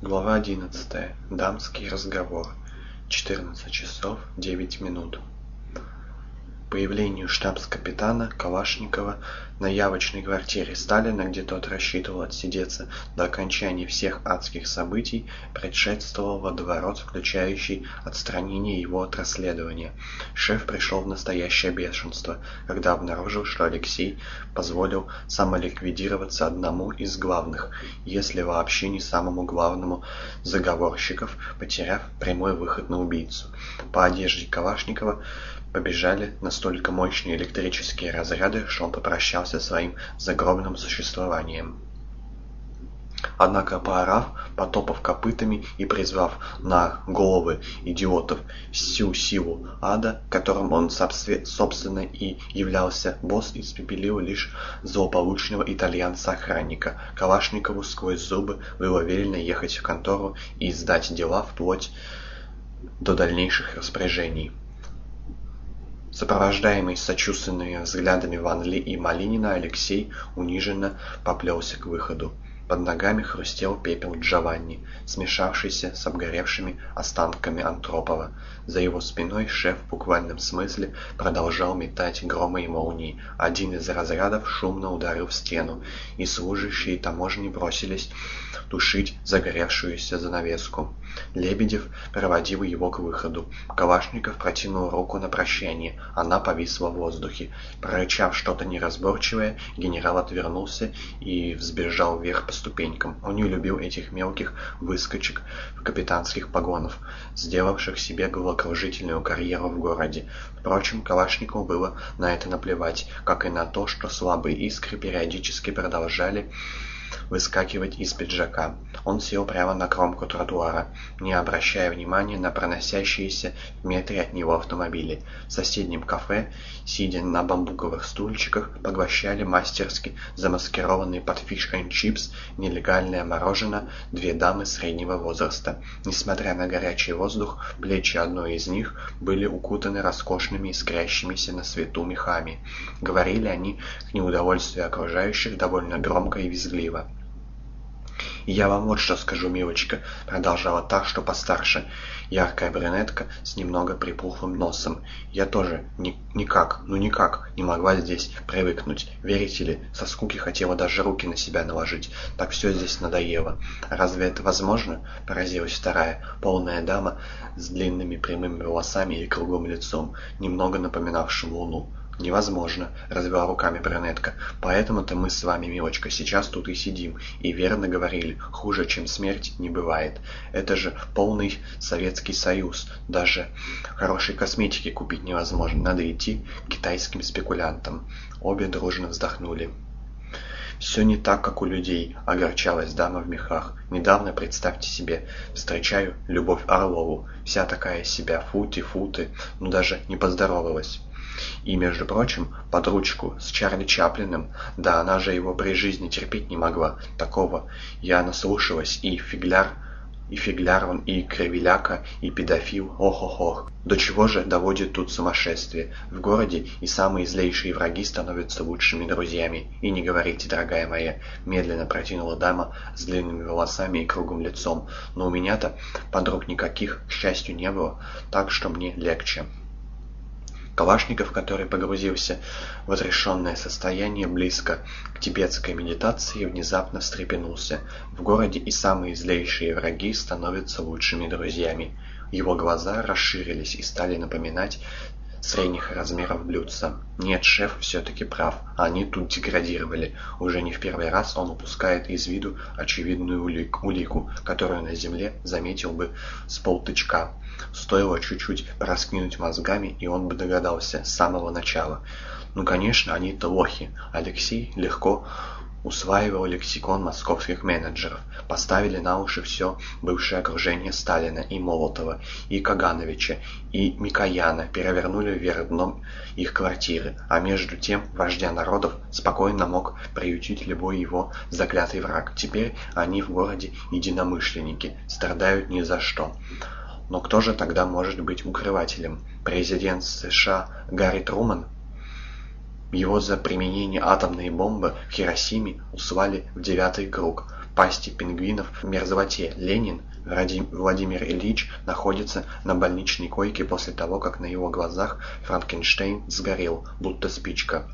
Глава одиннадцатая. Дамский разговор. Четырнадцать часов девять минут. Появлению штабс-капитана Калашникова на явочной квартире Сталина, где тот рассчитывал отсидеться до окончания всех адских событий, предшествовал водоворот, включающий отстранение его от расследования. Шеф пришел в настоящее бешенство, когда обнаружил, что Алексей позволил самоликвидироваться одному из главных, если вообще не самому главному, заговорщиков, потеряв прямой выход на убийцу. По одежде Калашникова побежали настолько мощные электрические разряды, что он попрощался своим загробным существованием. Однако поорав, потопав копытами и призвав на головы идиотов всю силу ада, которым он собственно и являлся, босс испепелил лишь злополучного итальянца-охранника. Калашникову сквозь зубы было велено ехать в контору и сдать дела вплоть до дальнейших распоряжений. Сопровождаемый сочувственными взглядами Ван Ли и Малинина, Алексей униженно поплелся к выходу. Под ногами хрустел пепел Джованни, смешавшийся с обгоревшими останками Антропова. За его спиной шеф в буквальном смысле продолжал метать громы и молнии. Один из разрядов шумно ударил в стену, и служащие таможни бросились тушить загоревшуюся занавеску. Лебедев проводил его к выходу. Калашников протянул руку на прощание. Она повисла в воздухе. Прорычав что-то неразборчивое, генерал отвернулся и взбежал вверх по ступенькам. Он не любил этих мелких выскочек в капитанских погонов, сделавших себе головокружительную карьеру в городе. Впрочем, Калашникову было на это наплевать, как и на то, что слабые искры периодически продолжали выскакивать из пиджака. Он сел прямо на кромку тротуара, не обращая внимания на проносящиеся в метре от него автомобили. В соседнем кафе, сидя на бамбуковых стульчиках, поглощали мастерски замаскированные под фиш чипс нелегальное мороженое две дамы среднего возраста. Несмотря на горячий воздух, плечи одной из них были укутаны роскошными искрящимися на свету мехами. Говорили они к неудовольствию окружающих довольно громко и визгливо. «Я вам вот что скажу, милочка», — продолжала та, что постарше, яркая брюнетка с немного припухлым носом. «Я тоже ни никак, ну никак не могла здесь привыкнуть. Верите ли, со скуки хотела даже руки на себя наложить. Так все здесь надоело. Разве это возможно?» — поразилась вторая, полная дама с длинными прямыми волосами и круглым лицом, немного напоминавшим луну. «Невозможно», — развела руками брюнетка. «Поэтому-то мы с вами, милочка, сейчас тут и сидим. И верно говорили, хуже, чем смерть, не бывает. Это же полный Советский Союз. Даже хорошей косметики купить невозможно. Надо идти к китайским спекулянтам». Обе дружно вздохнули. «Все не так, как у людей», — огорчалась дама в мехах. «Недавно, представьте себе, встречаю Любовь Орлову. Вся такая себя, футы-футы, ну даже не поздоровалась». И, между прочим, под ручку с Чарли Чаплиным, да она же его при жизни терпеть не могла, такого. Я наслушалась и фигляр, и фигляр он, и кривеляка, и педофил, ох-ох-ох. До чего же доводит тут сумасшествие? В городе и самые злейшие враги становятся лучшими друзьями. И не говорите, дорогая моя, медленно протянула дама с длинными волосами и круглым лицом. Но у меня-то подруг никаких, к счастью, не было, так что мне легче. Калашников, который погрузился в отрешенное состояние близко к тибетской медитации, внезапно встрепенулся. В городе и самые злейшие враги становятся лучшими друзьями. Его глаза расширились и стали напоминать средних размеров блюдца. Нет, шеф все-таки прав, они тут деградировали. Уже не в первый раз он упускает из виду очевидную улику, которую на земле заметил бы с полтычка. Стоило чуть-чуть раскинуть мозгами, и он бы догадался с самого начала. Ну, конечно, они-то лохи. Алексей легко усваивал лексикон московских менеджеров, поставили на уши все бывшее окружение Сталина и Молотова, и Кагановича, и Микояна, перевернули вверх дном их квартиры, а между тем вождя народов спокойно мог приютить любой его заклятый враг. Теперь они в городе единомышленники, страдают ни за что. Но кто же тогда может быть укрывателем? Президент США Гарри Труман? Его за применение атомной бомбы в Хиросиме услали в девятый круг. пасти пингвинов в мерзлоте. Ленин Владимир Ильич находится на больничной койке после того, как на его глазах Франкенштейн сгорел, будто спичка.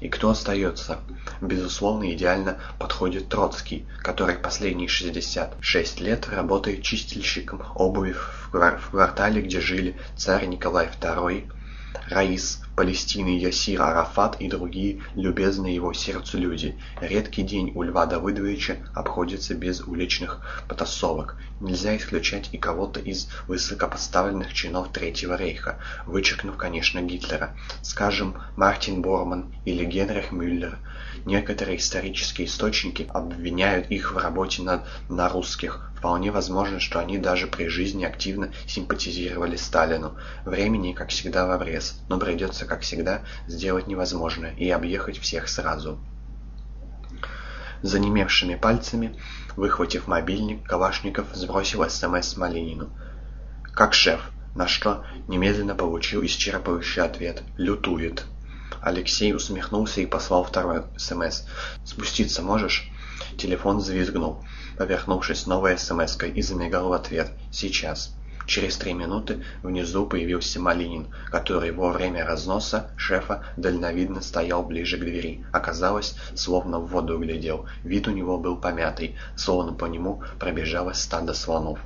И кто остается? Безусловно, идеально подходит Троцкий, который последние 66 лет работает чистильщиком обуви в квартале, где жили царь Николай II, Раис Палестины Ясир Арафат и другие любезные его сердцу люди. Редкий день у Льва Давыдовича обходится без уличных потасовок. Нельзя исключать и кого-то из высокопоставленных чинов Третьего Рейха, вычеркнув, конечно, Гитлера. Скажем, Мартин Борман или Генрих Мюллер. Некоторые исторические источники обвиняют их в работе на, на русских, Вполне возможно, что они даже при жизни активно симпатизировали Сталину. Времени, как всегда, в обрез, но придется, как всегда, сделать невозможное и объехать всех сразу. Занемевшими пальцами, выхватив мобильник, Калашников сбросил СМС Малинину. «Как шеф?» На что немедленно получил исчерпывающий ответ. «Лютует». Алексей усмехнулся и послал второй СМС. «Спуститься можешь?» Телефон взвизгнул повернувшись новой смс-кой и замигал в ответ «Сейчас». Через три минуты внизу появился Малинин, который во время разноса шефа дальновидно стоял ближе к двери. Оказалось, словно в воду глядел. Вид у него был помятый, словно по нему пробежало стадо слонов.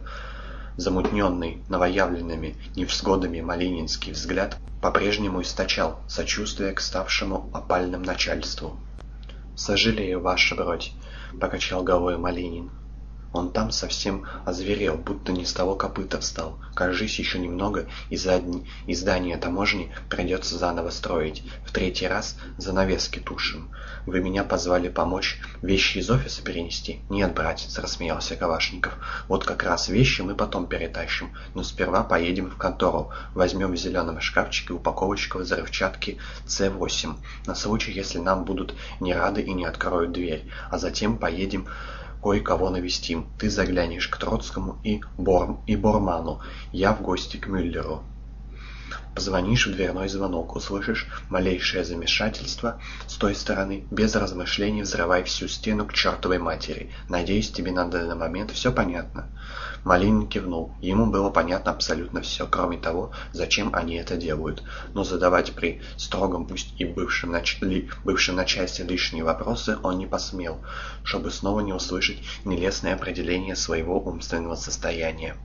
Замутненный новоявленными невзгодами малининский взгляд по-прежнему источал сочувствие к ставшему опальным начальству. «Сожалею, ваша бродь», — покачал головой Малинин. Он там совсем озверел, будто не с того копыта встал. Кажись, еще немного, и, задни... и здание таможни придется заново строить. В третий раз занавески тушим. Вы меня позвали помочь вещи из офиса перенести? Нет, братец, рассмеялся Калашников. Вот как раз вещи мы потом перетащим. Но сперва поедем в контору. Возьмем в зеленом шкафчике упаковочку взрывчатки С8. На случай, если нам будут не рады и не откроют дверь. А затем поедем кое-кого навестим. Ты заглянешь к Троцкому и, Борм, и Борману, я в гости к Мюллеру. Позвонишь в дверной звонок, услышишь малейшее замешательство с той стороны, без размышлений взрывай всю стену к чертовой матери. Надеюсь, тебе на данный момент все понятно?» Малинин кивнул. Ему было понятно абсолютно все, кроме того, зачем они это делают. Но задавать при строгом, пусть и бывшем, нач... ли... бывшем начальстве лишние вопросы он не посмел, чтобы снова не услышать нелестное определение своего умственного состояния.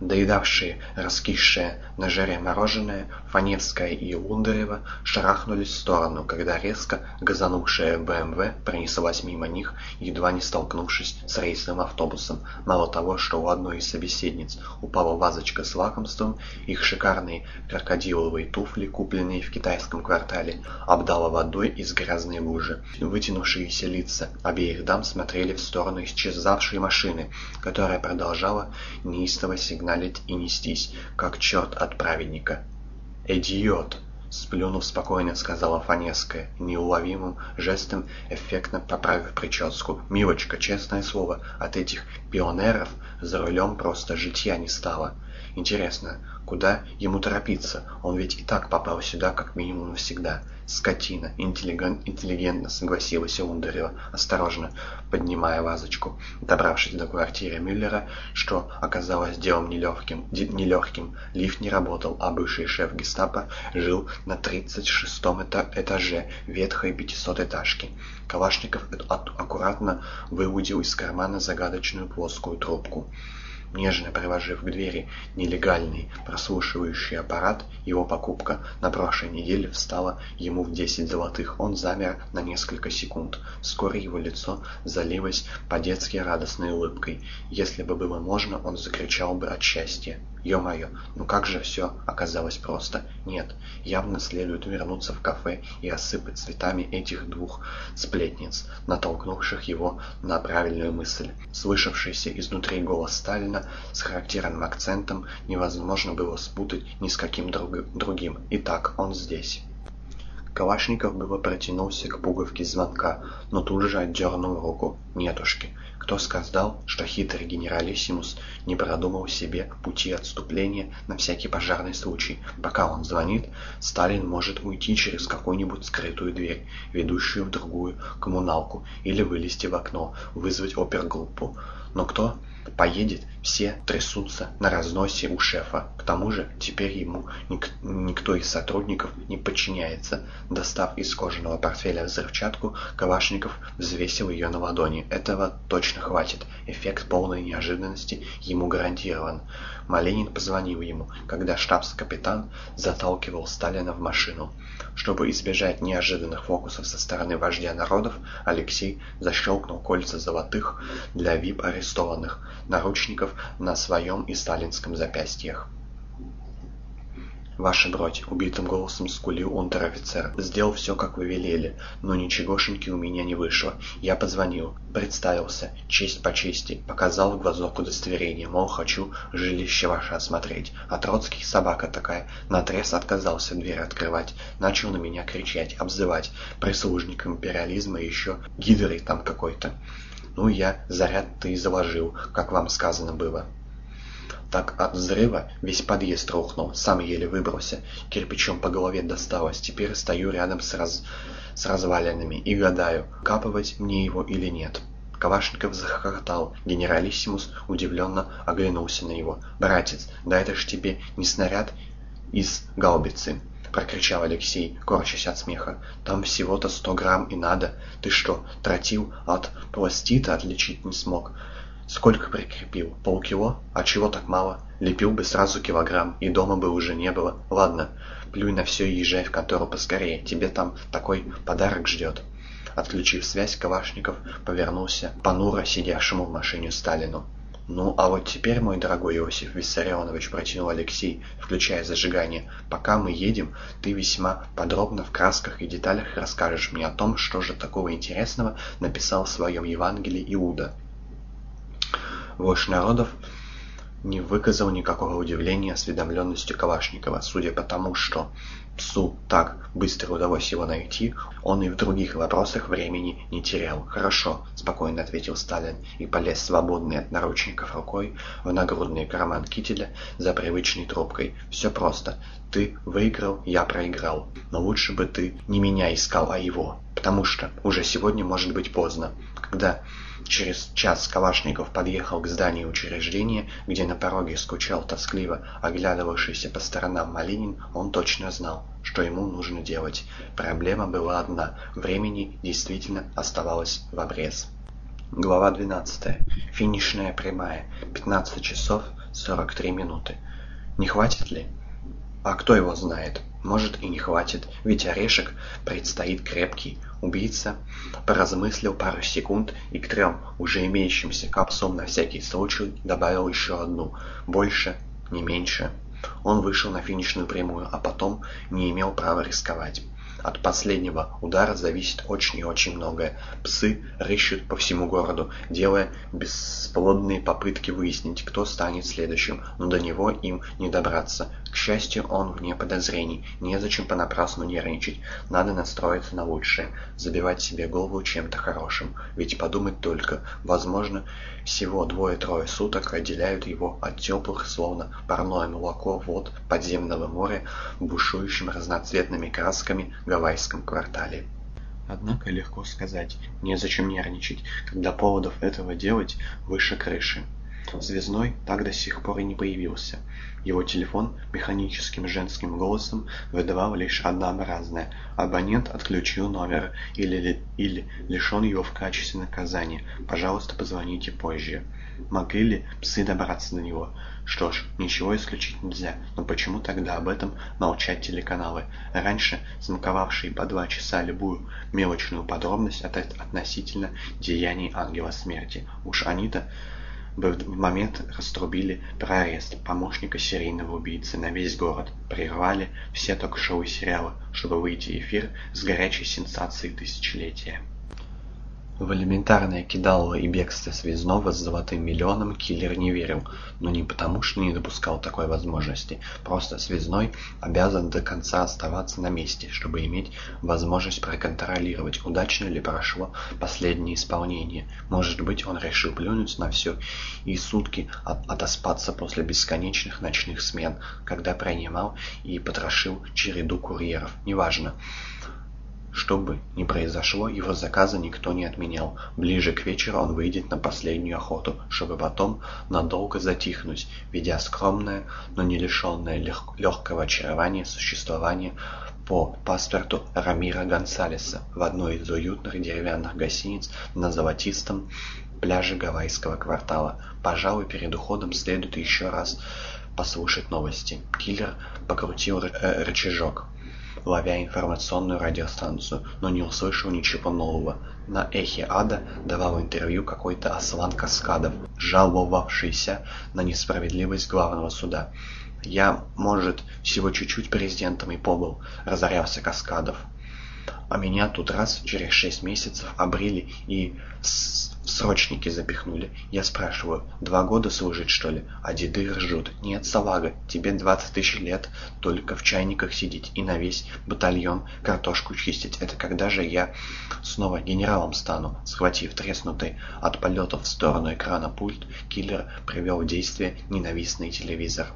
Доедавшие раскисшее на жаре мороженое, Фаневская и Лундарева шарахнулись в сторону, когда резко газанувшая БМВ пронеслась мимо них, едва не столкнувшись с рейсовым автобусом. Мало того, что у одной из собеседниц упала вазочка с лакомством, их шикарные крокодиловые туфли, купленные в китайском квартале, обдало водой из грязной лужи. Вытянувшиеся лица обеих дам смотрели в сторону исчезавшей машины, которая продолжала неистово сигнализировать сигналить и нестись, как черт от праведника. «Идиот!» — сплюнув спокойно, сказала Фанеская, неуловимым жестом эффектно поправив прическу. «Милочка, честное слово, от этих пионеров за рулем просто житья не стало. Интересно, куда ему торопиться? Он ведь и так попал сюда как минимум навсегда. «Скотина!» — интеллигентно согласилась Лундарева, осторожно поднимая вазочку. Добравшись до квартиры Мюллера, что оказалось делом нелегким, нелегким, лифт не работал, а бывший шеф гестапо жил на 36-м этаже ветхой 500-этажки. Калашников аккуратно выудил из кармана загадочную плоскую трубку. Нежно приложив к двери нелегальный прослушивающий аппарат, его покупка на прошлой неделе встала ему в 10 золотых. Он замер на несколько секунд. Вскоре его лицо залилось по-детски радостной улыбкой. Если бы было можно, он закричал бы от счастья. Ё-моё, ну как же все оказалось просто. Нет, явно следует вернуться в кафе и осыпать цветами этих двух сплетниц, натолкнувших его на правильную мысль. Слышавшийся изнутри голос Сталина с характерным акцентом невозможно было спутать ни с каким друг другим. Итак, он здесь. Калашников было протянулся к пуговке звонка, но тут же отдернул руку. «Нетушки, Кто сказал, что хитрый генералиссимус не продумал себе пути отступления на всякий пожарный случай? Пока он звонит, Сталин может уйти через какую-нибудь скрытую дверь, ведущую в другую коммуналку, или вылезти в окно, вызвать опергруппу. Но кто поедет, все трясутся на разносе у шефа. К тому же теперь ему ник никто из сотрудников не подчиняется. Достав из кожаного портфеля взрывчатку, Калашников взвесил ее на ладони. Этого точно хватит. Эффект полной неожиданности ему гарантирован. Малинин позвонил ему, когда штабс-капитан заталкивал Сталина в машину. Чтобы избежать неожиданных фокусов со стороны вождя народов, Алексей защелкнул кольца золотых для вип-арестованных наручников на своем и сталинском запястьях. «Ваша бродь!» — убитым голосом скулил унтер-офицер. «Сделал все, как вы велели, но ничегошеньки у меня не вышло. Я позвонил, представился, честь по чести, показал в глазок удостоверение, мол, хочу жилище ваше осмотреть. А Троцкий, собака такая, наотрез отказался дверь открывать, начал на меня кричать, обзывать, прислужником империализма еще гидрой там какой-то. Ну, я заряд-то и заложил, как вам сказано было». Так от взрыва весь подъезд рухнул, сам еле выбрался, кирпичом по голове досталось. Теперь стою рядом с, раз... с развалинами и гадаю, капывать мне его или нет. Калашников захохотал. Генералиссимус удивленно оглянулся на него. «Братец, да это ж тебе не снаряд из гаубицы!» — прокричал Алексей, корчась от смеха. «Там всего-то сто грамм и надо. Ты что, тротил от пластита отличить не смог?» Сколько прикрепил? Полкило? А чего так мало? Лепил бы сразу килограмм, и дома бы уже не было. Ладно, плюй на все и езжай в контору поскорее. Тебе там такой подарок ждет. Отключив связь, Калашников повернулся понуро сидящему в машине Сталину. «Ну, а вот теперь, мой дорогой Иосиф Виссарионович, протянул Алексей, включая зажигание, пока мы едем, ты весьма подробно в красках и деталях расскажешь мне о том, что же такого интересного написал в своем Евангелии Иуда». Вождь народов не выказал никакого удивления осведомленностью Калашникова. Судя по тому, что псу так быстро удалось его найти, он и в других вопросах времени не терял. «Хорошо», — спокойно ответил Сталин и полез свободный от наручников рукой в нагрудный карман кителя за привычной трубкой. «Все просто. Ты выиграл, я проиграл. Но лучше бы ты не меня искал, а его. Потому что уже сегодня может быть поздно. Когда Через час Калашников подъехал к зданию учреждения, где на пороге скучал тоскливо оглядывавшийся по сторонам Малинин, он точно знал, что ему нужно делать. Проблема была одна – времени действительно оставалось в обрез. Глава 12. Финишная прямая. 15 часов 43 минуты. Не хватит ли? А кто его знает? Может и не хватит, ведь орешек предстоит крепкий. Убийца поразмыслил пару секунд и к трем уже имеющимся капсулам на всякий случай добавил еще одну. Больше, не меньше. Он вышел на финишную прямую, а потом не имел права рисковать. От последнего удара зависит очень и очень многое. Псы рыщут по всему городу, делая бесплодные попытки выяснить, кто станет следующим, но до него им не добраться. К счастью, он вне подозрений, незачем понапрасну нервничать, надо настроиться на лучшее, забивать себе голову чем-то хорошим. Ведь подумать только, возможно, всего двое-трое суток отделяют его от теплых, словно парное молоко вод подземного моря, бушующим разноцветными красками гавайском квартале. Однако легко сказать, незачем нервничать, когда поводов этого делать выше крыши. Связной так до сих пор и не появился. Его телефон механическим женским голосом выдавал лишь однообразное «Абонент отключил номер» или, или «Лишен его в качестве наказания. Пожалуйста, позвоните позже». Могли ли псы добраться до него? Что ж, ничего исключить нельзя, но почему тогда об этом молчат телеканалы? Раньше смаковавшие по два часа любую мелочную подробность от относительно деяний ангела смерти. Уж они-то в момент раструбили про арест помощника серийного убийцы на весь город, прервали все ток-шоу и сериалы, чтобы выйти эфир с горячей сенсацией тысячелетия. В элементарное кидалово и бегство связного с золотым миллионом киллер не верил, но не потому, что не допускал такой возможности. Просто связной обязан до конца оставаться на месте, чтобы иметь возможность проконтролировать, удачно ли прошло последнее исполнение. Может быть, он решил плюнуть на все и сутки от отоспаться после бесконечных ночных смен, когда принимал и потрошил череду курьеров. Неважно. Что бы ни произошло, его заказа никто не отменял. Ближе к вечеру он выйдет на последнюю охоту, чтобы потом надолго затихнуть, ведя скромное, но не лишенное лег легкого очарования существование по паспорту Рамира Гонсалеса в одной из уютных деревянных гостиниц на золотистом пляже гавайского квартала. Пожалуй, перед уходом следует еще раз послушать новости. Киллер покрутил рычажок ловя информационную радиостанцию, но не услышал ничего нового. На эхе ада давал интервью какой-то Аслан Каскадов, жаловавшийся на несправедливость главного суда. «Я, может, всего чуть-чуть президентом и побыл», — разорялся Каскадов. «А меня тут раз через шесть месяцев обрили и срочники запихнули. Я спрашиваю, два года служить, что ли? А деды ржут. Нет, салага, тебе 20 тысяч лет только в чайниках сидеть и на весь батальон картошку чистить. Это когда же я снова генералом стану? Схватив треснутый от полетов в сторону экрана пульт, киллер привел в действие ненавистный телевизор.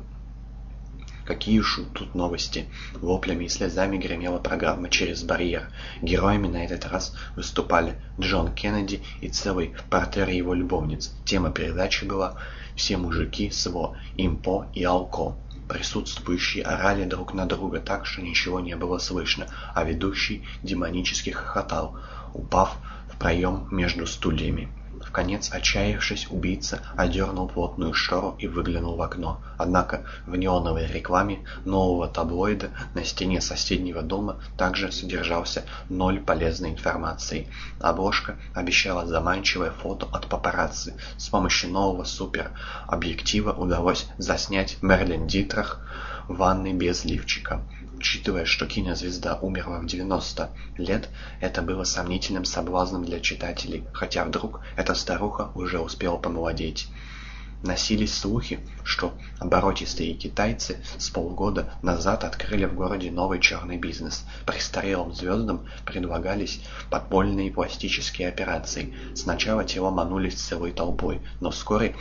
Какие уж тут новости. Воплями и слезами гремела программа «Через барьер». Героями на этот раз выступали Джон Кеннеди и целый портер его любовниц. Тема передачи была «Все мужики СВО, импо и алко». Присутствующие орали друг на друга так, что ничего не было слышно, а ведущий демонически хохотал, упав в проем между стульями. В конец отчаявшись, убийца одернул плотную штору и выглянул в окно. Однако в неоновой рекламе нового таблоида на стене соседнего дома также содержался ноль полезной информации. Обложка обещала заманчивое фото от папарацци. С помощью нового супер-объектива удалось заснять Мерлин Дитрах в ванной без лифчика. Учитывая, что кинозвезда умерла в 90 лет, это было сомнительным соблазном для читателей, хотя вдруг эта старуха уже успела помолодеть. Носились слухи, что оборотистые китайцы с полгода назад открыли в городе новый черный бизнес. Престарелым звездам предлагались подпольные пластические операции. Сначала тела манулись целой толпой, но вскоре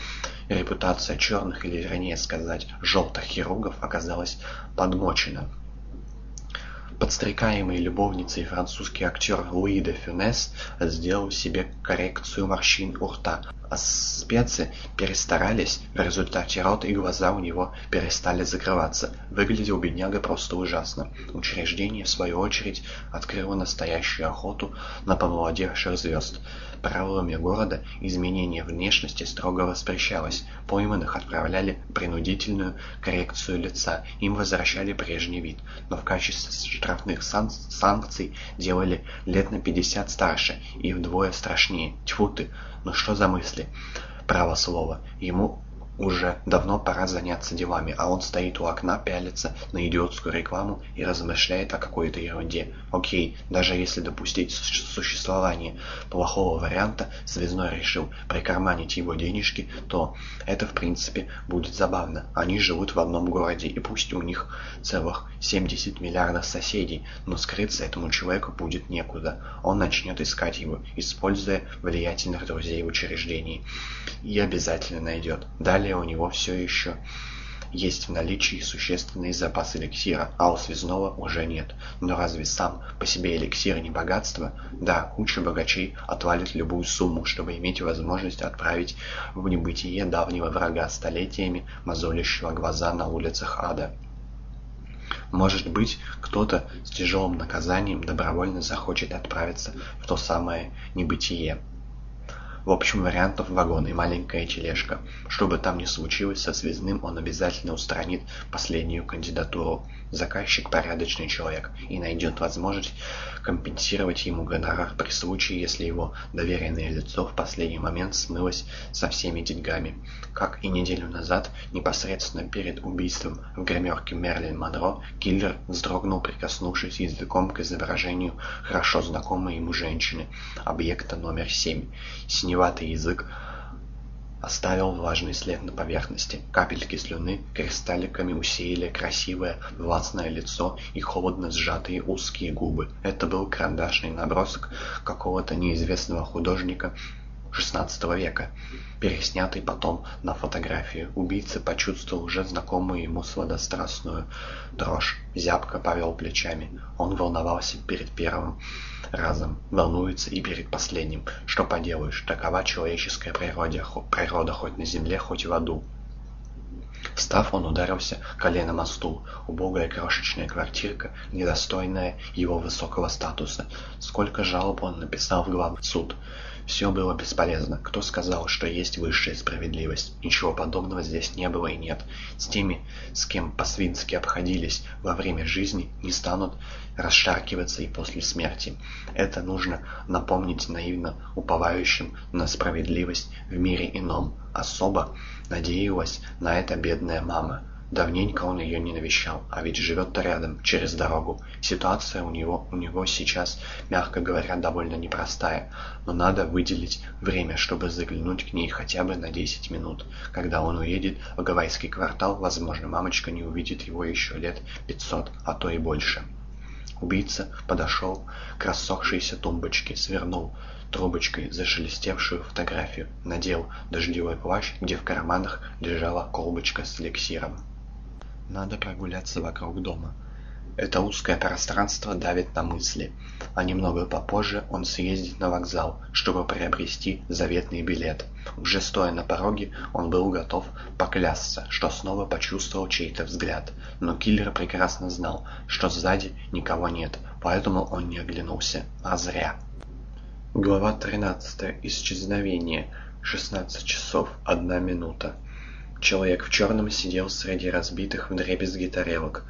репутация черных, или вернее сказать, желтых хирургов оказалась подмочена. Подстрекаемый любовницей французский актер Луи де Фюнес сделал себе коррекцию морщин у рта, а спецы перестарались, в результате рот и глаза у него перестали закрываться. Выглядел бедняга просто ужасно. Учреждение, в свою очередь, открыло настоящую охоту на помолодевших звезд. Правилами города изменение внешности строго воспрещалось. Пойманных отправляли принудительную коррекцию лица, им возвращали прежний вид, но в качестве штрафных сан санкций делали лет на 50 старше и вдвое страшнее. Тьфу ты, ну что за мысли? Право слово. Ему уже давно пора заняться делами, а он стоит у окна, пялится на идиотскую рекламу и размышляет о какой-то ерунде. Окей, даже если допустить существование плохого варианта, Связной решил прикарманить его денежки, то это в принципе будет забавно. Они живут в одном городе, и пусть у них целых 70 миллиардов соседей, но скрыться этому человеку будет некуда. Он начнет искать его, используя влиятельных друзей в учреждении. И обязательно найдет. Далее у него все еще есть в наличии существенный запас эликсира, а у связного уже нет. Но разве сам по себе эликсир не богатство? Да, куча богачей отвалит любую сумму, чтобы иметь возможность отправить в небытие давнего врага столетиями, мозолящего глаза на улицах ада. Может быть, кто-то с тяжелым наказанием добровольно захочет отправиться в то самое небытие. В общем, вариантов вагон и маленькая тележка. Что бы там ни случилось со связным, он обязательно устранит последнюю кандидатуру. Заказчик порядочный человек и найдет возможность компенсировать ему гонорар при случае, если его доверенное лицо в последний момент смылось со всеми деньгами. Как и неделю назад, непосредственно перед убийством в гримерке Мерлин Монро, киллер вздрогнул, прикоснувшись языком к изображению хорошо знакомой ему женщины, объекта номер семь. Синеватый язык оставил влажный след на поверхности. Капельки слюны кристалликами усеяли красивое властное лицо и холодно сжатые узкие губы. Это был карандашный набросок какого-то неизвестного художника XVI века, переснятый потом на фотографию. Убийца почувствовал уже знакомую ему сладострастную дрожь. Зябко повел плечами. Он волновался перед первым разом, волнуется и перед последним. Что поделаешь, такова человеческая природа, природа хоть на земле, хоть в аду. Встав, он ударился коленом о стул. Убогая крошечная квартирка, недостойная его высокого статуса. Сколько жалоб он написал в главный суд. Все было бесполезно. Кто сказал, что есть высшая справедливость? Ничего подобного здесь не было и нет. С теми, с кем по-свински обходились во время жизни, не станут расшаркиваться и после смерти. Это нужно напомнить наивно уповающим на справедливость в мире ином. Особо надеялась на это бедная мама. Давненько он ее не навещал, а ведь живет-то рядом, через дорогу. Ситуация у него, у него сейчас, мягко говоря, довольно непростая, но надо выделить время, чтобы заглянуть к ней хотя бы на 10 минут. Когда он уедет в гавайский квартал, возможно, мамочка не увидит его еще лет 500, а то и больше. Убийца подошел к рассохшейся тумбочке, свернул трубочкой зашелестевшую фотографию, надел дождевой плащ, где в карманах лежала колбочка с эликсиром. Надо прогуляться вокруг дома. Это узкое пространство давит на мысли, а немного попозже он съездит на вокзал, чтобы приобрести заветный билет. Уже стоя на пороге, он был готов поклясться, что снова почувствовал чей-то взгляд, но киллер прекрасно знал, что сзади никого нет, поэтому он не оглянулся, а зря. Глава 13. Исчезновение. 16 часов 1 минута. Человек в черном сидел среди разбитых вдребезги тарелок,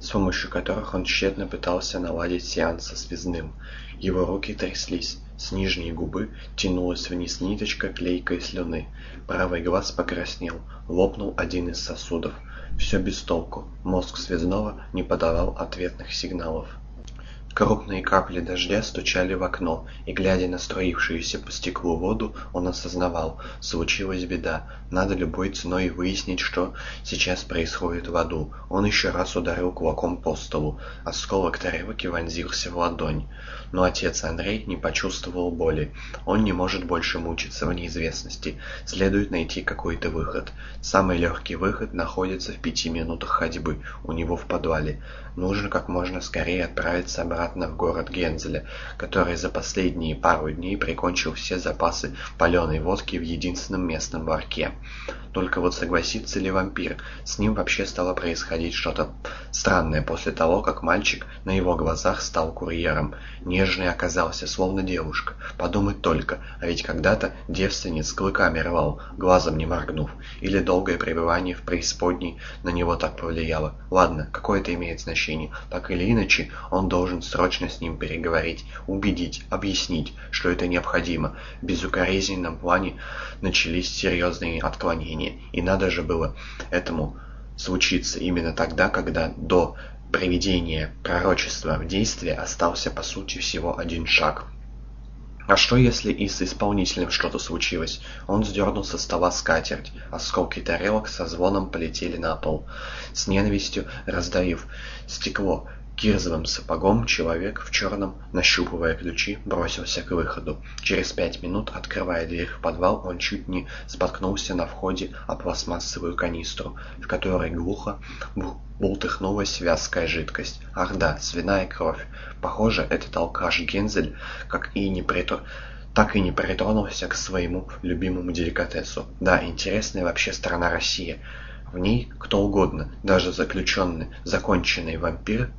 с помощью которых он тщетно пытался наладить сеанс со связным. Его руки тряслись, с нижней губы тянулась вниз ниточка клейкой слюны. Правый глаз покраснел, лопнул один из сосудов. Все без толку, мозг связного не подавал ответных сигналов. Крупные капли дождя стучали в окно, и, глядя на струившуюся по стеклу воду, он осознавал — случилась беда. Надо любой ценой выяснить, что сейчас происходит в аду. Он еще раз ударил кулаком по столу. Осколок тарелки вонзился в ладонь. Но отец Андрей не почувствовал боли. Он не может больше мучиться в неизвестности. Следует найти какой-то выход. Самый легкий выход находится в пяти минутах ходьбы, у него в подвале. Нужно как можно скорее отправиться обратно в город Гензеля, который за последние пару дней прикончил все запасы паленой водки в единственном местном ларьке. Только вот согласится ли вампир? С ним вообще стало происходить что-то странное после того, как мальчик на его глазах стал курьером. Нежный оказался, словно девушка. Подумать только, а ведь когда-то девственниц клыками рвал, глазом не моргнув. Или долгое пребывание в преисподней на него так повлияло. Ладно, какое это имеет значение. Так или иначе, он должен срочно с ним переговорить, убедить, объяснить, что это необходимо. В безукоризненном плане начались серьезные отклонения спасения. И надо же было этому случиться именно тогда, когда до приведения пророчества в действие остался по сути всего один шаг. А что если и с исполнителем что-то случилось? Он сдернул со стола скатерть. Осколки тарелок со звоном полетели на пол. С ненавистью раздавив стекло, Кирзовым сапогом человек в черном, нащупывая ключи, бросился к выходу. Через пять минут, открывая дверь в подвал, он чуть не споткнулся на входе о пластмассовую канистру, в которой глухо бултыхнулась вязкая жидкость. Ах да, свиная кровь. Похоже, этот алкаш Гензель, как и не притор так и не притронулся к своему любимому деликатесу. Да, интересная вообще страна Россия. В ней кто угодно, даже заключенный, законченный вампир,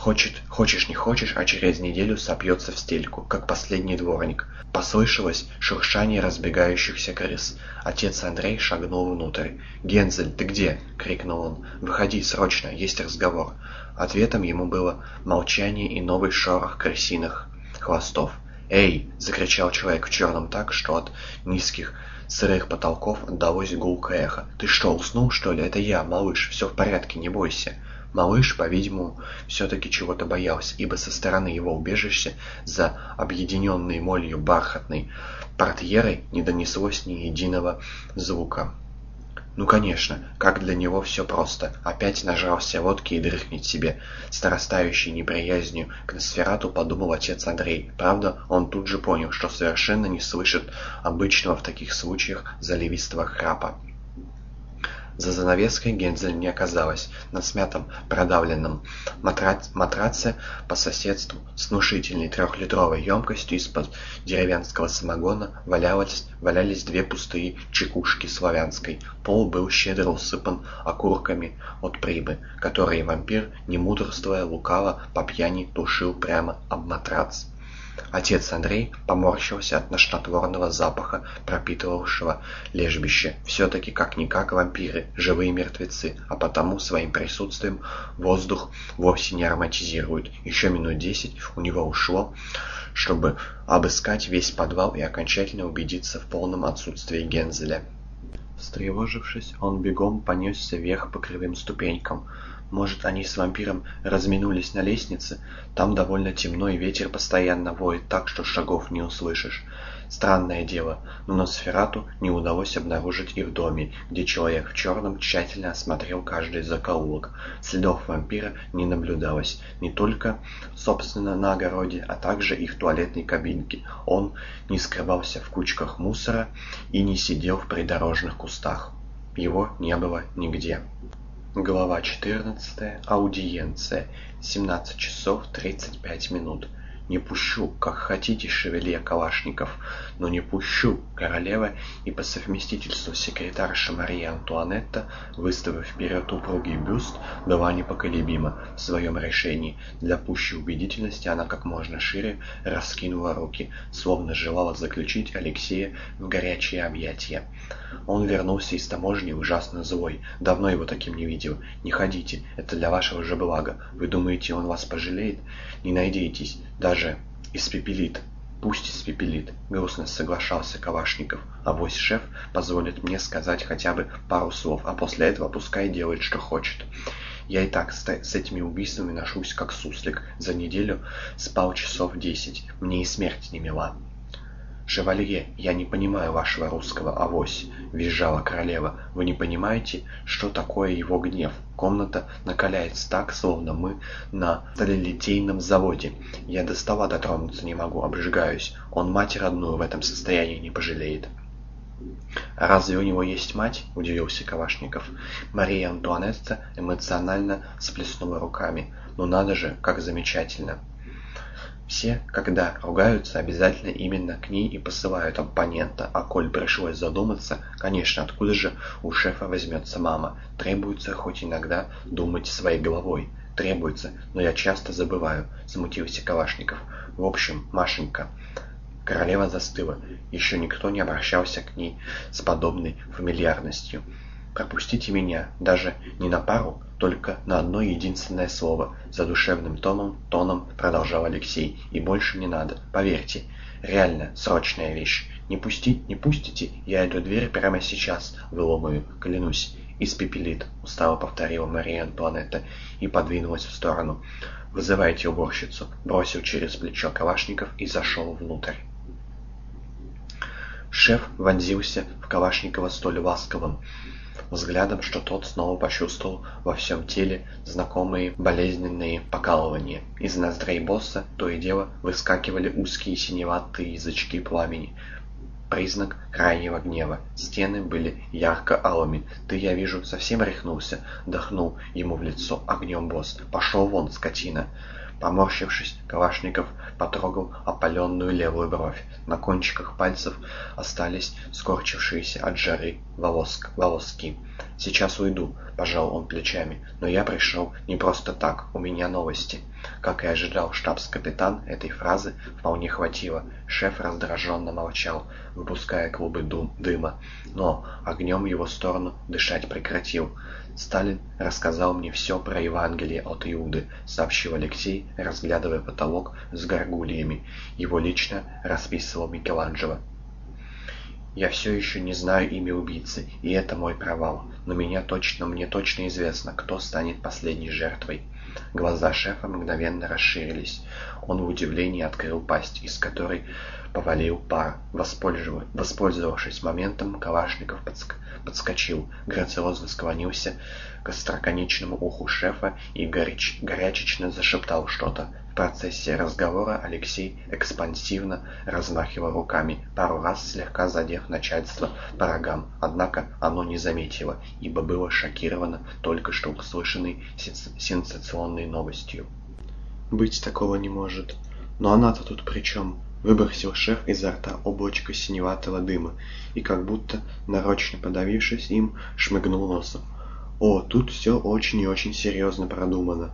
Хочет, хочешь не хочешь, а через неделю сопьется в стельку, как последний дворник. Послышалось шуршание разбегающихся крыс. Отец Андрей шагнул внутрь. «Гензель, ты где?» — крикнул он. «Выходи, срочно, есть разговор». Ответом ему было молчание и новый шорох крысиных хвостов. «Эй!» — закричал человек в черном так, что от низких сырых потолков отдалось гулкое эхо. «Ты что, уснул, что ли? Это я, малыш. Все в порядке, не бойся». Малыш, по-видимому, все-таки чего-то боялся, ибо со стороны его убежища за объединенной молью бархатной портьерой не донеслось ни единого звука. Ну, конечно, как для него все просто. Опять нажрался водки и дрыхнет себе. С нарастающей неприязнью к Носферату подумал отец Андрей. Правда, он тут же понял, что совершенно не слышит обычного в таких случаях заливистого храпа. За занавеской Гензель не оказалось. На смятом продавленном матраце по соседству с внушительной трехлитровой емкостью из-под деревенского самогона валялось, валялись две пустые чекушки славянской. Пол был щедро усыпан окурками от прибы, которые вампир, не мудрствуя лукаво, по пьяни тушил прямо об матрац. Отец Андрей поморщился от тошнотворного запаха, пропитывавшего лежбище. Все-таки как-никак вампиры, живые мертвецы, а потому своим присутствием воздух вовсе не ароматизируют. Еще минут десять у него ушло, чтобы обыскать весь подвал и окончательно убедиться в полном отсутствии Гензеля. Встревожившись, он бегом понесся вверх по кривым ступенькам. Может, они с вампиром разминулись на лестнице? Там довольно темно, и ветер постоянно воет так, что шагов не услышишь. Странное дело, но Носферату не удалось обнаружить и в доме, где человек в черном тщательно осмотрел каждый закоулок. Следов вампира не наблюдалось, не только, собственно, на огороде, а также и в туалетной кабинке. Он не скрывался в кучках мусора и не сидел в придорожных кустах. Его не было нигде. Глава 14. Аудиенция. 17 часов 35 минут. «Не пущу, как хотите, шевелье Калашников, но не пущу!» Королева и по совместительству секретарша Мария Антуанетта, выставив вперед упругий бюст, была непоколебима в своем решении. Для пущей убедительности она как можно шире раскинула руки, словно желала заключить Алексея в горячие объятия. Он вернулся из таможни ужасно злой. Давно его таким не видел. Не ходите, это для вашего же блага. Вы думаете, он вас пожалеет? Не надейтесь, даже испепелит. Пусть испепелит, грустно соглашался Кавашников. А вось шеф позволит мне сказать хотя бы пару слов, а после этого пускай делает, что хочет. Я и так с, с этими убийствами ношусь как суслик. За неделю спал часов десять. Мне и смерть не мила. «Шевалье, я не понимаю вашего русского авось», — визжала королева. «Вы не понимаете, что такое его гнев? Комната накаляется так, словно мы на сталелитейном заводе. Я до стола дотронуться не могу, обжигаюсь. Он мать родную в этом состоянии не пожалеет». «Разве у него есть мать?» – удивился Кавашников. Мария Антуанетта эмоционально сплеснула руками. «Ну надо же, как замечательно!» Все, когда ругаются, обязательно именно к ней и посылают оппонента, а коль пришлось задуматься, конечно, откуда же у шефа возьмется мама? Требуется хоть иногда думать своей головой. Требуется, но я часто забываю, смутился Калашников. В общем, Машенька, Королева застыла. Еще никто не обращался к ней с подобной фамильярностью. «Пропустите меня, даже не на пару, только на одно единственное слово, задушевным тоном, тоном продолжал Алексей. И больше не надо, поверьте. Реально, срочная вещь. Не пустить, не пустите, я эту дверь прямо сейчас выломаю, клянусь. «Испепелит», — устало повторила Мария Антуанетта и подвинулась в сторону. «Вызывайте уборщицу», — бросил через плечо Калашников и зашел внутрь. Шеф вонзился в Калашникова столь ласковым, взглядом, что тот снова почувствовал во всем теле знакомые болезненные покалывания. Из ноздрей босса то и дело выскакивали узкие синеватые язычки пламени. Признак крайнего гнева. Стены были ярко-алыми. «Ты, я вижу, совсем рехнулся», — дохнул ему в лицо огнем босс. «Пошел вон, скотина!» Поморщившись, Калашников потрогал опаленную левую бровь. На кончиках пальцев остались скорчившиеся от жары волоск, волоски. «Сейчас уйду», — пожал он плечами. «Но я пришел не просто так, у меня новости». Как и ожидал штабс-капитан, этой фразы вполне хватило. Шеф раздраженно молчал, выпуская клубы дум дыма, но огнем его сторону дышать прекратил. «Сталин рассказал мне все про Евангелие от Иуды», — сообщил Алексей, разглядывая потолок с горгульями. Его лично расписывал Микеланджело. Я все еще не знаю имя убийцы, и это мой провал. Но меня точно, мне точно известно, кто станет последней жертвой. Глаза шефа мгновенно расширились. Он в удивлении открыл пасть, из которой повалил пар. Воспользовавшись моментом, Калашников подск... подскочил, грациозно склонился к остроконечному уху шефа и горяч... горячечно зашептал что-то. В процессе разговора Алексей экспансивно размахивал руками, пару раз слегка задев начальство по рогам, однако оно не заметило, ибо было шокировано только что услышанной сенсационной новостью. «Быть такого не может. Но она-то тут при чем?» Выбросил шеф изо рта облачко синеватого дыма и, как будто нарочно подавившись им, шмыгнул носом. «О, тут все очень и очень серьезно продумано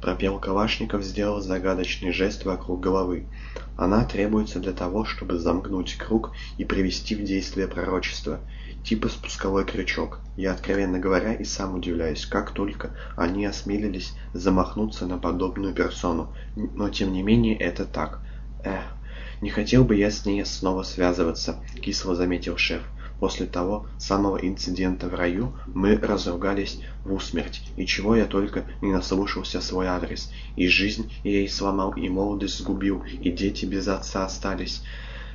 пропел Калашников, сделал загадочный жест вокруг головы. Она требуется для того, чтобы замкнуть круг и привести в действие пророчество. Типа спусковой крючок. Я, откровенно говоря, и сам удивляюсь, как только они осмелились замахнуться на подобную персону. Но тем не менее это так. Эх, не хотел бы я с ней снова связываться, кисло заметил шеф. После того самого инцидента в раю мы разругались в усмерть, и чего я только не наслушался свой адрес. И жизнь ей сломал, и молодость сгубил, и дети без отца остались.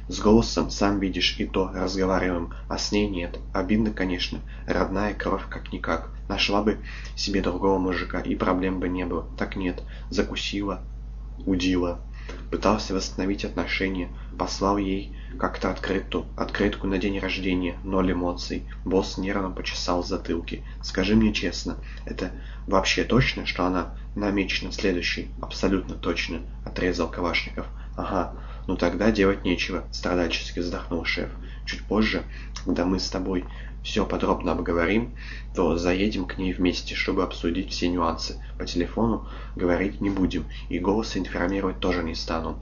С голосом, сам видишь, и то разговариваем, а с ней нет. Обидно, конечно, родная кровь как-никак. Нашла бы себе другого мужика, и проблем бы не было. Так нет, закусила, удила. Пытался восстановить отношения, послал ей как-то открытку, открытку на день рождения, ноль эмоций. Босс нервно почесал затылки. Скажи мне честно, это вообще точно, что она намечена следующей? Абсолютно точно, отрезал Кавашников. Ага, ну тогда делать нечего, страдальчески вздохнул шеф. Чуть позже, когда мы с тобой все подробно обговорим, то заедем к ней вместе, чтобы обсудить все нюансы. По телефону говорить не будем, и голос информировать тоже не стану.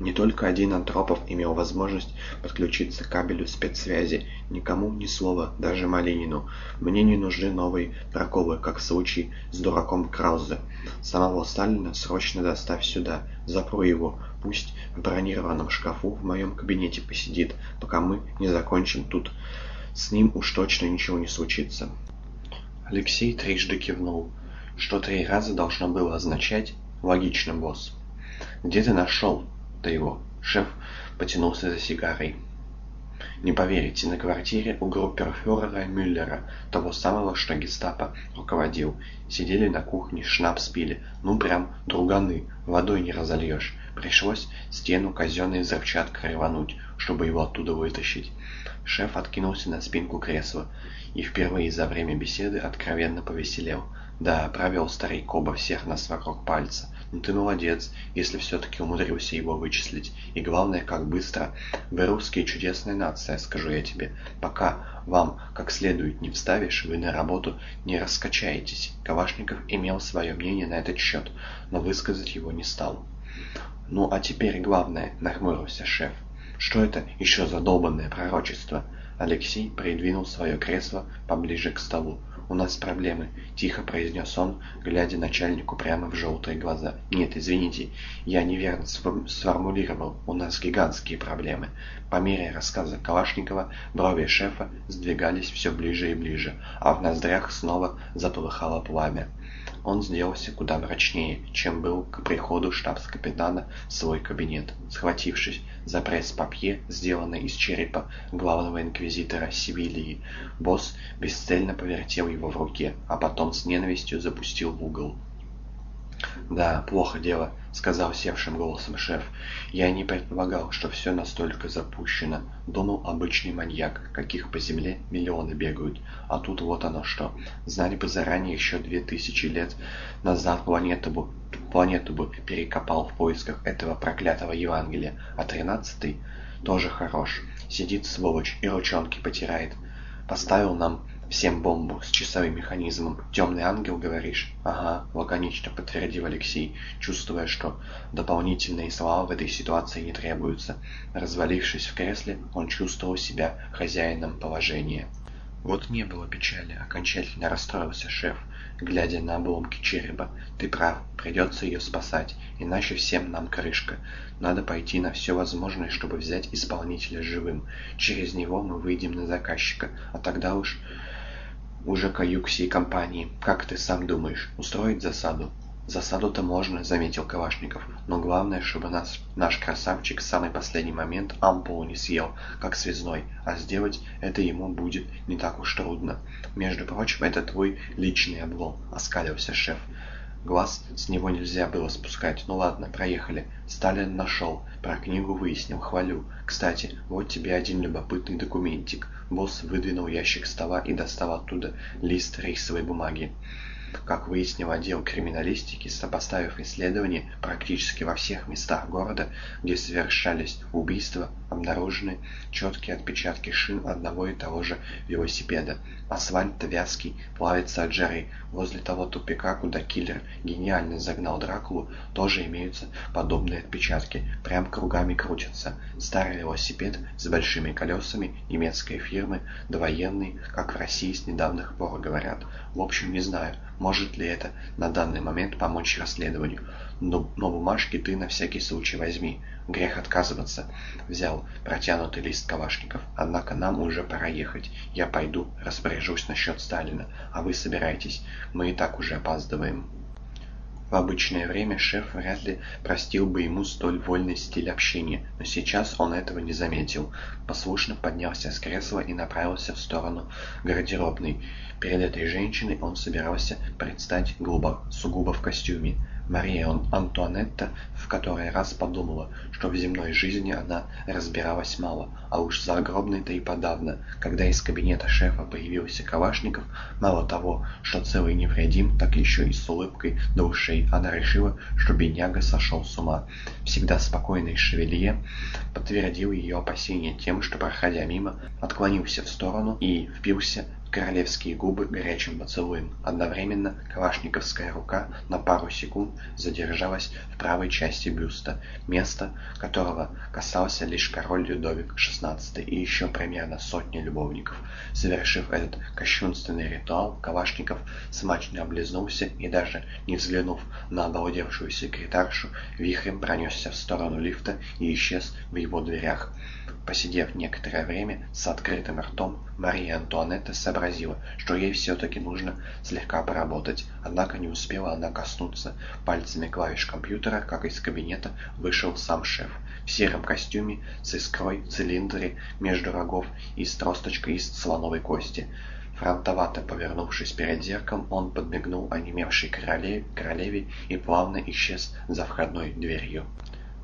Не только один Антропов имел возможность подключиться к кабелю спецсвязи. Никому ни слова, даже Малинину. Мне не нужны новые проколы, как в случае с дураком Краузе. Самого Сталина срочно доставь сюда. Запру его. Пусть в бронированном шкафу в моем кабинете посидит, пока мы не закончим тут. С ним уж точно ничего не случится. Алексей трижды кивнул, что три раза должно было означать «логично, босс». «Где ты нашел?» ты его?» Шеф потянулся за сигарой. Не поверите, на квартире у группенфюрера Мюллера, того самого, что гестапо руководил. Сидели на кухне, шнапс пили. Ну, прям друганы, водой не разольешь. Пришлось стену казенной взрывчаткой рвануть, чтобы его оттуда вытащить. Шеф откинулся на спинку кресла и впервые за время беседы откровенно повеселел. Да, провел старик оба всех нас вокруг пальца. Ну ты молодец, если все-таки умудрился его вычислить. И главное, как быстро. Вы русские чудесная нация, скажу я тебе. Пока вам как следует не вставишь, вы на работу не раскачаетесь. Кавашников имел свое мнение на этот счет, но высказать его не стал. Ну а теперь главное, нахмурился шеф. Что это еще за долбанное пророчество? Алексей придвинул свое кресло поближе к столу. «У нас проблемы», — тихо произнес он, глядя начальнику прямо в желтые глаза. «Нет, извините, я неверно сформулировал. У нас гигантские проблемы». По мере рассказа Калашникова брови шефа сдвигались все ближе и ближе, а в ноздрях снова заполыхало пламя. Он сделался куда мрачнее, чем был к приходу штабс-капитана в свой кабинет. Схватившись за пресс-папье, сделанный из черепа главного инквизитора Севилии, босс бесцельно повертел его в руке, а потом с ненавистью запустил в угол. «Да, плохо дело», — сказал севшим голосом шеф. «Я не предполагал, что все настолько запущено. Думал, обычный маньяк, каких по земле миллионы бегают. А тут вот оно что. Знали бы заранее еще две тысячи лет назад планету бы, планету бы перекопал в поисках этого проклятого Евангелия. А тринадцатый тоже хорош. Сидит сволочь и ручонки потирает. Поставил нам всем бомбу с часовым механизмом. Темный ангел, говоришь? Ага, лаконично подтвердил Алексей, чувствуя, что дополнительные слова в этой ситуации не требуются. Развалившись в кресле, он чувствовал себя хозяином положения. Вот не было печали, окончательно расстроился шеф, глядя на обломки черепа. Ты прав, придется ее спасать, иначе всем нам крышка. Надо пойти на все возможное, чтобы взять исполнителя живым. Через него мы выйдем на заказчика, а тогда уж уже каюк всей компании. Как ты сам думаешь, устроить засаду? «Засаду-то можно», — заметил Калашников. «Но главное, чтобы нас, наш красавчик в самый последний момент ампулу не съел, как связной. А сделать это ему будет не так уж трудно. Между прочим, это твой личный облом», — оскалился шеф. Глаз с него нельзя было спускать. Ну ладно, проехали. Сталин нашел. Про книгу выяснил. Хвалю. Кстати, вот тебе один любопытный документик. Босс выдвинул ящик стола и достал оттуда лист рейсовой бумаги. Как выяснил отдел криминалистики, сопоставив исследования практически во всех местах города, где совершались убийства, обнаружены четкие отпечатки шин одного и того же велосипеда. Асфальт вязкий, плавится от жары. Возле того тупика, куда киллер гениально загнал Дракулу, тоже имеются подобные отпечатки. Прям кругами крутятся. Старый велосипед с большими колесами, немецкой фирмы, довоенный, как в России с недавних пор говорят. В общем, не знаю, может ли это на данный момент помочь расследованию. Но, но бумажки ты на всякий случай возьми. Грех отказываться. Взял протянутый лист Калашников. Однако нам уже пора ехать. Я пойду, распоряжусь насчет Сталина. А вы собирайтесь. Мы и так уже опаздываем. В обычное время шеф вряд ли простил бы ему столь вольный стиль общения, но сейчас он этого не заметил. Послушно поднялся с кресла и направился в сторону гардеробной. Перед этой женщиной он собирался предстать грубо, сугубо в костюме. Мария Антуанетта в который раз подумала, что в земной жизни она разбиралась мало, а уж в загробной-то и подавно. Когда из кабинета шефа появился Калашников, мало того, что целый невредим, так еще и с улыбкой до ушей, она решила, что бедняга сошел с ума. Всегда спокойный Шевелье подтвердил ее опасения тем, что, проходя мимо, отклонился в сторону и впился королевские губы горячим поцелуем. Одновременно калашниковская рука на пару секунд задержалась в правой части бюста, место которого касался лишь король Людовик XVI и еще примерно сотни любовников. Совершив этот кощунственный ритуал, Калашников смачно облизнулся и даже не взглянув на обалдевшую секретаршу, вихрем пронесся в сторону лифта и исчез в его дверях. Посидев некоторое время с открытым ртом, Мария Антуанетта сообразила, что ей все-таки нужно слегка поработать. Однако не успела она коснуться пальцами клавиш компьютера, как из кабинета вышел сам шеф. В сером костюме, с искрой, цилиндре между рогов и с тросточкой из слоновой кости. Фронтовато повернувшись перед зеркалом, он подмигнул онемевшей королеве, королеве и плавно исчез за входной дверью.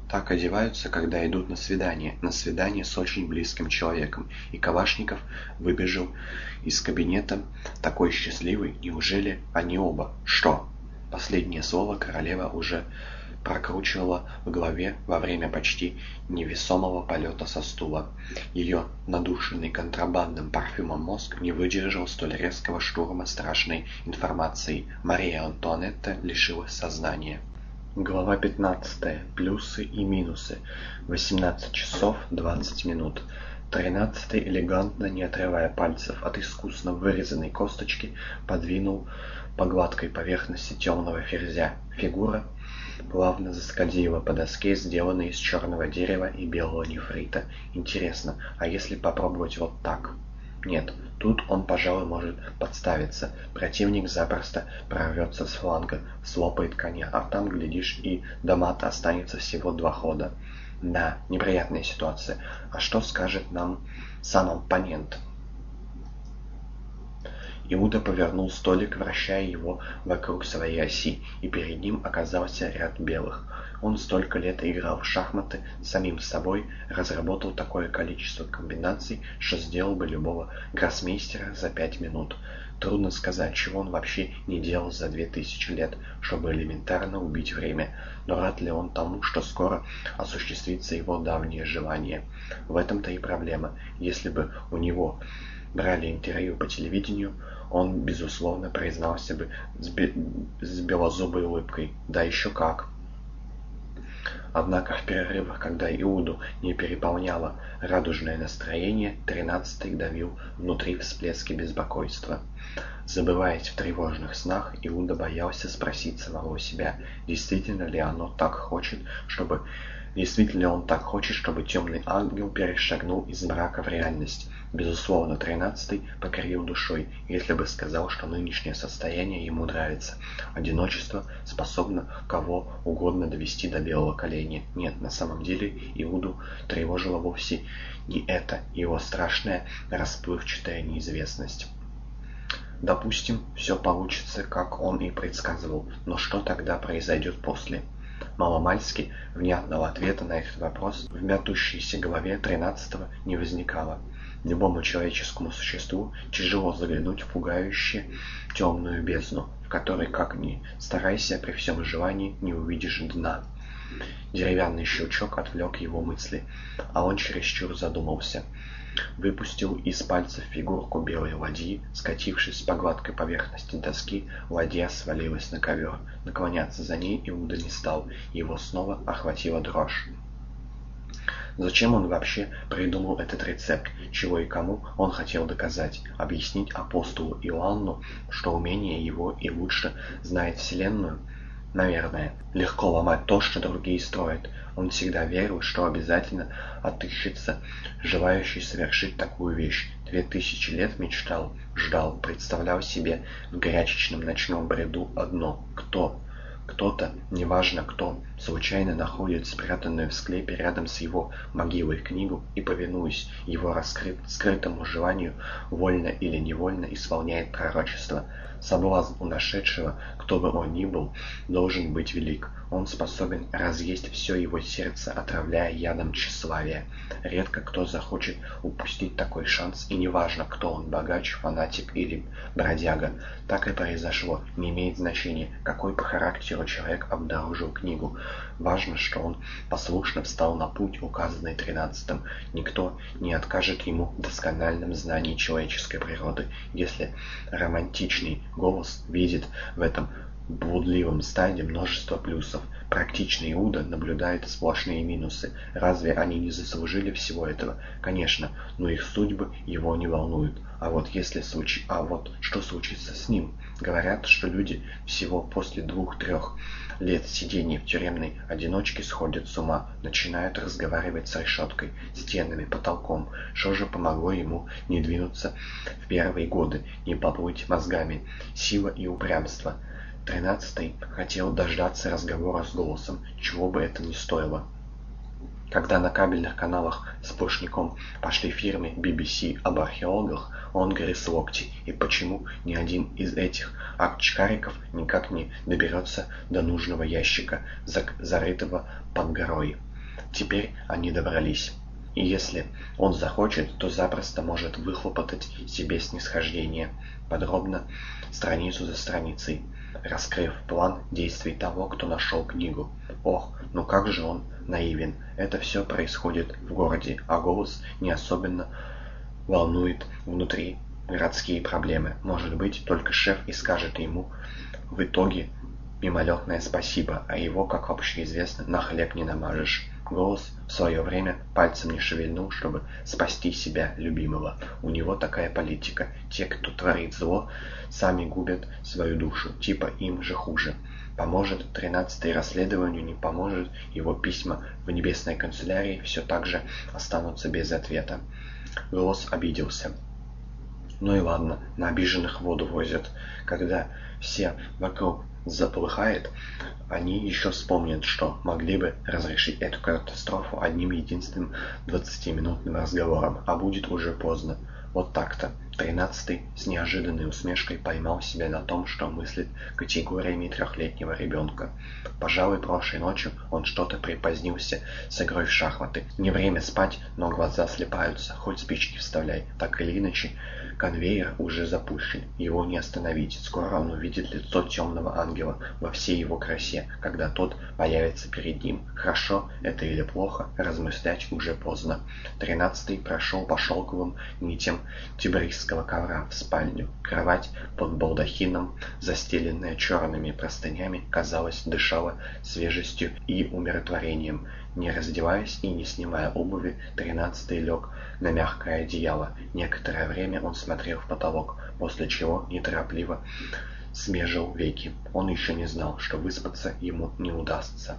Так одеваются, когда идут на свидание, на свидание с очень близким человеком. И Калашников выбежал из кабинета такой счастливый. Неужели они оба? Что? Последнее слово королева уже прокручивала в голове во время почти невесомого полета со стула. Ее надушенный контрабандным парфюмом мозг не выдержал столь резкого штурма страшной информации. Мария Антуанетта лишилась сознания. Глава 15. Плюсы и минусы. 18 часов 20 минут. Тринадцатый элегантно, не отрывая пальцев от искусно вырезанной косточки, подвинул по гладкой поверхности темного ферзя. Фигура плавно заскользила по доске, сделанной из черного дерева и белого нефрита. Интересно, а если попробовать вот так? Нет, тут он, пожалуй, может подставиться. Противник запросто прорвется с фланга, слопает коня, а там, глядишь, и до мата останется всего два хода. Да, неприятная ситуация. А что скажет нам сам оппонент? Иуда повернул столик, вращая его вокруг своей оси, и перед ним оказался ряд белых. Он столько лет играл в шахматы самим собой, разработал такое количество комбинаций, что сделал бы любого гроссмейстера за пять минут. Трудно сказать, чего он вообще не делал за две тысячи лет, чтобы элементарно убить время. Но рад ли он тому, что скоро осуществится его давнее желание? В этом-то и проблема. Если бы у него брали интервью по телевидению, он, безусловно, признался бы с, бе с белозубой улыбкой. Да еще как! Однако в перерывах, когда Иуду не переполняло радужное настроение, тринадцатый давил внутри всплески беспокойства. Забываясь в тревожных снах, Иуда боялся спросить самого себя, действительно ли оно так хочет, чтобы Действительно он так хочет, чтобы темный ангел перешагнул из мрака в реальность? Безусловно, тринадцатый покорил душой, если бы сказал, что нынешнее состояние ему нравится. Одиночество способно кого угодно довести до белого коленя. Нет, на самом деле Иуду тревожила вовсе не это, его страшная расплывчатая неизвестность. Допустим, все получится, как он и предсказывал, но что тогда произойдет после? Маломальски внятного ответа на этот вопрос в мятущейся голове тринадцатого не возникало. Любому человеческому существу тяжело заглянуть в пугающую темную бездну, в которой, как ни старайся, при всем желании не увидишь дна. Деревянный щелчок отвлек его мысли, а он чересчур задумался — выпустил из пальцев фигурку белой ладьи. Скатившись по гладкой поверхности доски, ладья свалилась на ковер. Наклоняться за ней Иуда не стал, его снова охватила дрожь. Зачем он вообще придумал этот рецепт? Чего и кому он хотел доказать? Объяснить апостолу Иоанну, что умение его и лучше знает Вселенную? Наверное. Легко ломать то, что другие строят. Он всегда верил, что обязательно отыщется желающий совершить такую вещь. Две тысячи лет мечтал, ждал, представлял себе в горячечном ночном бреду одно — кто? Кто-то, неважно кто, случайно находит спрятанную в склепе рядом с его могилой книгу и, повинуясь его раскрыт, скрытому желанию, вольно или невольно исполняет пророчество. Соблазн у нашедшего, кто бы он ни был, должен быть велик. Он способен разъесть все его сердце, отравляя ядом тщеславия. Редко кто захочет упустить такой шанс, и неважно, кто он, богач, фанатик или бродяга. Так и произошло. Не имеет значения, какой по характеру человек обнаружил книгу. Важно, что он послушно встал на путь, указанный тринадцатым. Никто не откажет ему в доскональном знании человеческой природы, если романтичный голос видит в этом блудливом стаде множество плюсов. Практичный Иуда наблюдает сплошные минусы. Разве они не заслужили всего этого? Конечно, но их судьбы его не волнуют. А вот если случи... а вот что случится с ним? Говорят, что люди всего после двух-трех лет сидения в тюремной одиночке сходят с ума, начинают разговаривать с решеткой, стенами, потолком. Что же помогло ему не двинуться в первые годы, не поплыть мозгами? Сила и упрямство. Тринадцатый хотел дождаться разговора с голосом, чего бы это ни стоило. Когда на кабельных каналах сплошняком пошли фирмы BBC об археологах, он грыз локти, и почему ни один из этих очкариков никак не доберется до нужного ящика, зарытого под горой. Теперь они добрались. И если он захочет, то запросто может выхлопотать себе снисхождение, подробно, страницу за страницей раскрыв план действий того, кто нашел книгу. Ох, ну как же он наивен. Это все происходит в городе, а голос не особенно волнует внутри городские проблемы. Может быть, только шеф и скажет ему в итоге мимолетное спасибо, а его, как общеизвестно, на хлеб не намажешь. Голос в свое время пальцем не шевельнул, чтобы спасти себя, любимого. У него такая политика. Те, кто творит зло, сами губят свою душу. Типа им же хуже. Поможет тринадцатое расследованию, не поможет, его письма в небесной канцелярии все так же останутся без ответа. Голос обиделся. Ну и ладно, на обиженных воду возят. Когда все вокруг заполыхает, они еще вспомнят, что могли бы разрешить эту катастрофу одним единственным двадцатиминутным разговором, а будет уже поздно. Вот так-то. Тринадцатый с неожиданной усмешкой поймал себя на том, что мыслит категориями трехлетнего ребенка. Пожалуй, прошлой ночью он что-то припозднился с игрой в шахматы. Не время спать, но глаза слепаются, хоть спички вставляй. Так или иначе, конвейер уже запущен, его не остановить. Скоро он увидит лицо темного ангела во всей его красе, когда тот появится перед ним. Хорошо это или плохо, размышлять уже поздно. Тринадцатый прошел по шелковым нитям тибрисского ковра в спальню. Кровать под балдахином, застеленная черными простынями, казалось, дышала свежестью и умиротворением. Не раздеваясь и не снимая обуви, тринадцатый лег на мягкое одеяло. Некоторое время он смотрел в потолок, после чего неторопливо смежил веки. Он еще не знал, что выспаться ему не удастся.